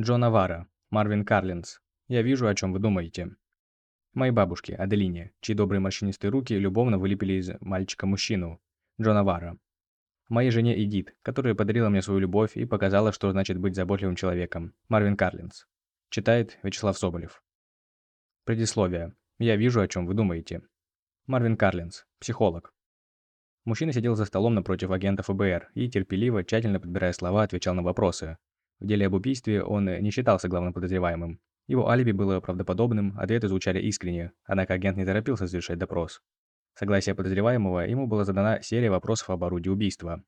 Джо Навара, Марвин Карлинс. Я вижу, о чем вы думаете. Моей бабушке, Аделине, чьи добрые морщинистые руки любовно вылепили из мальчика мужчину, Джо Навара. Моей жене Эдит, которая подарила мне свою любовь и показала, что значит быть заботливым человеком, Марвин Карлинс. Читает Вячеслав Соболев. Предисловие. Я вижу, о чем вы думаете. Марвин Карлинс, психолог. Мужчина сидел за столом напротив агента ФБР и, терпеливо, тщательно подбирая слова, отвечал на вопросы. В деле об убийстве он не считался главным подозреваемым. Его алиби было правдоподобным, ответы звучали искренне, однако агент не торопился завершать допрос. Согласие подозреваемого, ему была задана серия вопросов об орудии убийства.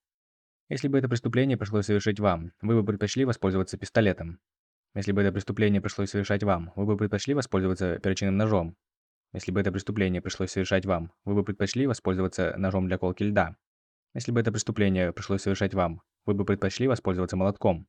Если бы это преступление пришлось совершить вам, вы бы предпочли воспользоваться пистолетом. Если бы это преступление пришлось совершать вам, вы бы предпочли воспользоваться перочинным ножом. Если бы это преступление пришлось совершать вам, вы бы предпочли воспользоваться ножом для колки льда. Если бы это преступление пришлось совершать вам, вы бы предпочли воспользоваться молотком.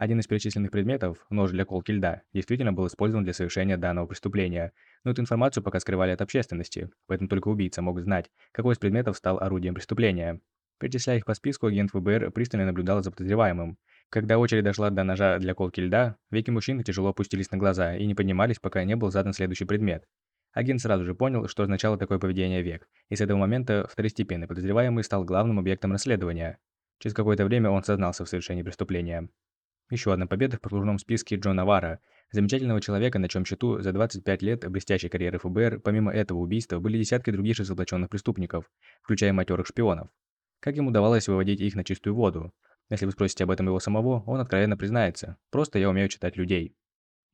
Один из перечисленных предметов, нож для колки льда, действительно был использован для совершения данного преступления, но эту информацию пока скрывали от общественности, поэтому только убийца мог знать, какой из предметов стал орудием преступления. Перечисляя их по списку, агент ФБР пристально наблюдал за подозреваемым. Когда очередь дошла до ножа для колки льда, веки мужчины тяжело опустились на глаза и не поднимались, пока не был задан следующий предмет. Агент сразу же понял, что означало такое поведение век, и с этого момента второстепенный подозреваемый стал главным объектом расследования. Через какое-то время он сознался в совершении преступления. Еще одна победа в послужном списке Джона Вара, замечательного человека, на чем счету за 25 лет блестящей карьеры ФБР, помимо этого убийства, были десятки других разоблаченных преступников, включая матерых шпионов. Как ему удавалось выводить их на чистую воду? Если вы спросите об этом его самого, он откровенно признается. Просто я умею читать людей.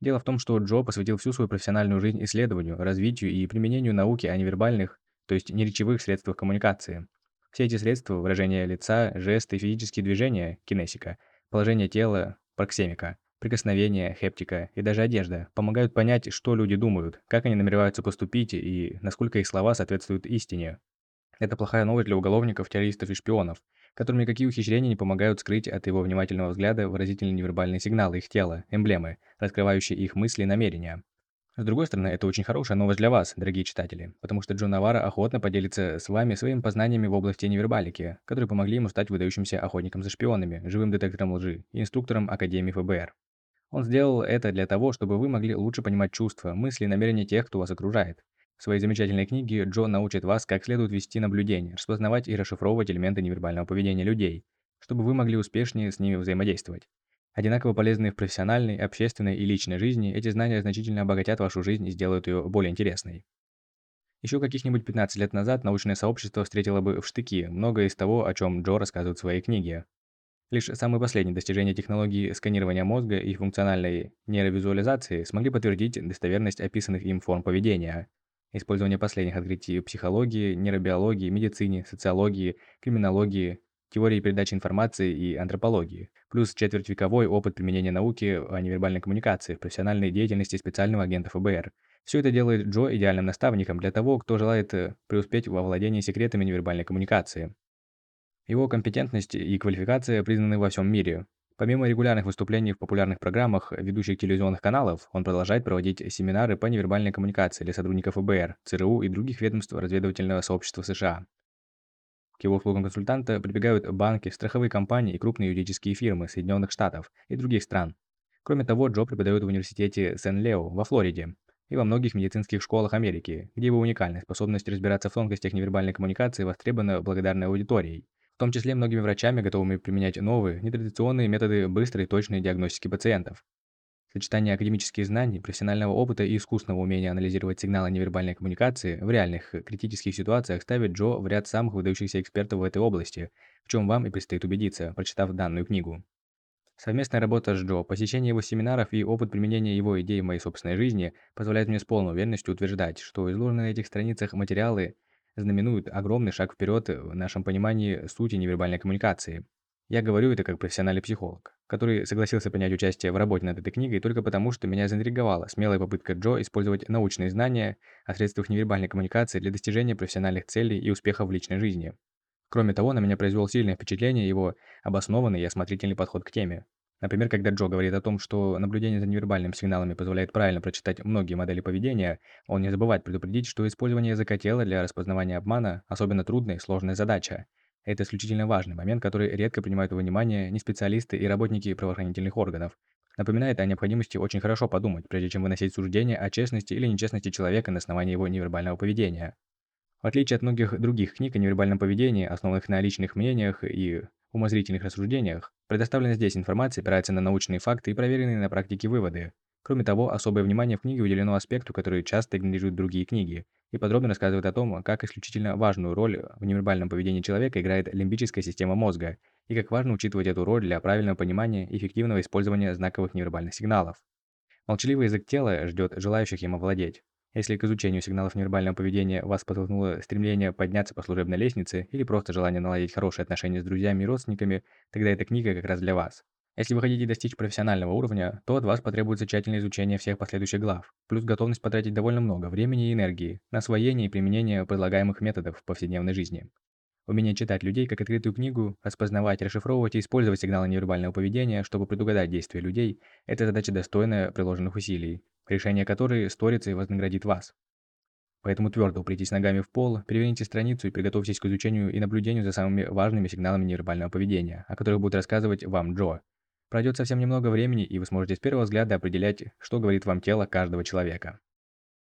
Дело в том, что Джо посвятил всю свою профессиональную жизнь исследованию, развитию и применению науки о невербальных, то есть неречевых средствах коммуникации. Все эти средства, выражение лица, жесты, физические движения, кинесика, положение тела, проксемика, прикосновение, хептика и даже одежда помогают понять, что люди думают, как они намереваются поступить и насколько их слова соответствуют истине. Это плохая новость для уголовников, террористов и шпионов, которым никакие ухищрения не помогают скрыть от его внимательного взгляда выразительные невербальные сигналы их тела, эмблемы, раскрывающие их мысли и намерения. С другой стороны, это очень хорошая новость для вас, дорогие читатели, потому что Джон Навара охотно поделится с вами своими познаниями в области невербалики, которые помогли ему стать выдающимся охотником за шпионами, живым детектором лжи и инструктором Академии ФБР. Он сделал это для того, чтобы вы могли лучше понимать чувства, мысли и намерения тех, кто вас окружает, в своей замечательной книге Джо научит вас, как следует вести наблюдение, распознавать и расшифровывать элементы невербального поведения людей, чтобы вы могли успешнее с ними взаимодействовать. Одинаково полезные в профессиональной, общественной и личной жизни, эти знания значительно обогатят вашу жизнь и сделают ее более интересной. Еще каких-нибудь 15 лет назад научное сообщество встретило бы в штыки многое из того, о чем Джо рассказывает в своей книге. Лишь самые последние достижения технологии сканирования мозга и функциональной нейровизуализации смогли подтвердить достоверность описанных им форм поведения. Использование последних открытий в психологии, нейробиологии, медицине, социологии, криминологии, теории передачи информации и антропологии, плюс четвертьвековой опыт применения науки о невербальной коммуникации в профессиональной деятельности специального агента ФБР. Все это делает Джо идеальным наставником для того, кто желает э, преуспеть во владении секретами невербальной коммуникации. Его компетентность и квалификация признаны во всем мире. Помимо регулярных выступлений в популярных программах ведущих телевизионных каналов, он продолжает проводить семинары по невербальной коммуникации для сотрудников ФБР, ЦРУ и других ведомств разведывательного сообщества США. К его услугам консультанта прибегают банки, страховые компании и крупные юридические фирмы Соединенных Штатов и других стран. Кроме того, Джо преподает в университете Сен-Лео во Флориде и во многих медицинских школах Америки, где его уникальная способность разбираться в тонкостях невербальной коммуникации востребована благодарной аудиторией в том числе многими врачами, готовыми применять новые, нетрадиционные методы быстрой и точной диагностики пациентов. Сочетание академических знаний, профессионального опыта и искусного умения анализировать сигналы невербальной коммуникации в реальных критических ситуациях ставит Джо в ряд самых выдающихся экспертов в этой области, в чем вам и предстоит убедиться, прочитав данную книгу. Совместная работа с Джо, посещение его семинаров и опыт применения его идей в моей собственной жизни позволяет мне с полной уверенностью утверждать, что изложенные на этих страницах материалы знаменует огромный шаг вперед в нашем понимании сути невербальной коммуникации. Я говорю это как профессиональный психолог, который согласился принять участие в работе над этой книгой только потому, что меня заинтриговала смелая попытка Джо использовать научные знания о средствах невербальной коммуникации для достижения профессиональных целей и успехов в личной жизни. Кроме того, на меня произвел сильное впечатление его обоснованный и осмотрительный подход к теме. Например, когда Джо говорит о том, что наблюдение за невербальными сигналами позволяет правильно прочитать многие модели поведения, он не забывает предупредить, что использование языка тела для распознавания обмана особенно трудная и сложная задача. Это исключительно важный момент, который редко принимают во внимание не специалисты и работники правоохранительных органов. напоминает о необходимости очень хорошо подумать, прежде чем выносить суждение о честности или нечестности человека на основании его невербального поведения. В отличие от многих других книг о невербальном поведении, основанных на личных мнениях и умозрительных рассуждениях, предоставленная здесь информация опирается на научные факты и проверенные на практике выводы. Кроме того, особое внимание в книге уделено аспекту, который часто игнорируют другие книги, и подробно рассказывает о том, как исключительно важную роль в невербальном поведении человека играет лимбическая система мозга, и как важно учитывать эту роль для правильного понимания и эффективного использования знаковых невербальных сигналов. Молчаливый язык тела ждет желающих им овладеть. Если к изучению сигналов невербального поведения вас подтолкнуло стремление подняться по служебной лестнице или просто желание наладить хорошие отношения с друзьями и родственниками, тогда эта книга как раз для вас. Если вы хотите достичь профессионального уровня, то от вас потребуется тщательное изучение всех последующих глав, плюс готовность потратить довольно много времени и энергии на освоение и применение предлагаемых методов в повседневной жизни. Умение читать людей как открытую книгу, распознавать, расшифровывать и использовать сигналы невербального поведения, чтобы предугадать действия людей – это задача достойная приложенных усилий, решение которой сторится и вознаградит вас. Поэтому твердо упритесь ногами в пол, переверните страницу и приготовьтесь к изучению и наблюдению за самыми важными сигналами невербального поведения, о которых будет рассказывать вам Джо. Пройдет совсем немного времени, и вы сможете с первого взгляда определять, что говорит вам тело каждого человека.